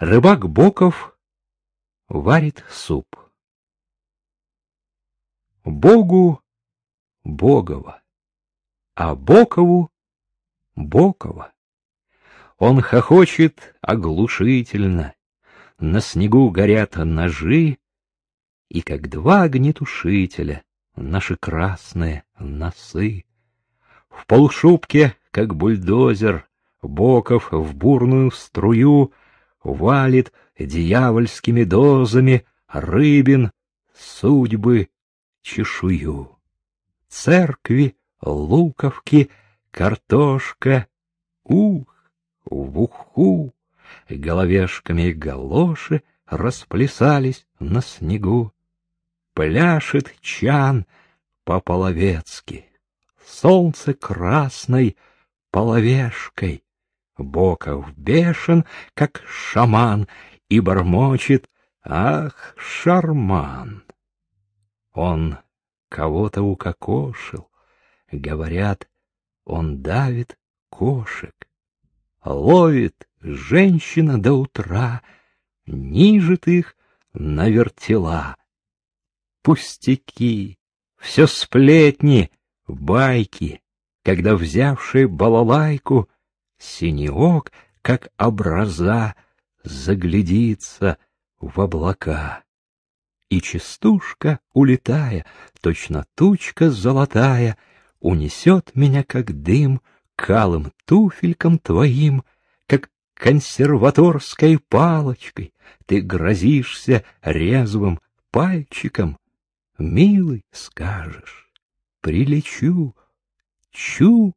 Рыбак Боков варит суп. Богу Богова, а Бокову Бокова. Он хохочет оглушительно, на снегу горят ножи, и как два огнетушителя наши красные носы. В полшубке, как бульдозер, Боков в бурную струю валит дьявольскими дозами рыбин судьбы чешую. Церкви, луковки, картошка, ух, в уху, головешками галоши расплясались на снегу. Пляшет чан по-половецки, солнце красной половешкой, Боков бешен, как шаман, и бормочет «Ах, шарман!» Он кого-то укокошил, говорят, он давит кошек, ловит женщина до утра, нижет их на вертела. Пустяки, все сплетни, байки, когда взявший балалайку — Синеок, как образа, заглядится в облака. И частушка, улетая, точно тучка золотая, унесет меня, как дым, калым туфельком твоим, как консерваторской палочкой ты грозишься резвым пальчиком. Милый, скажешь, прилечу, чу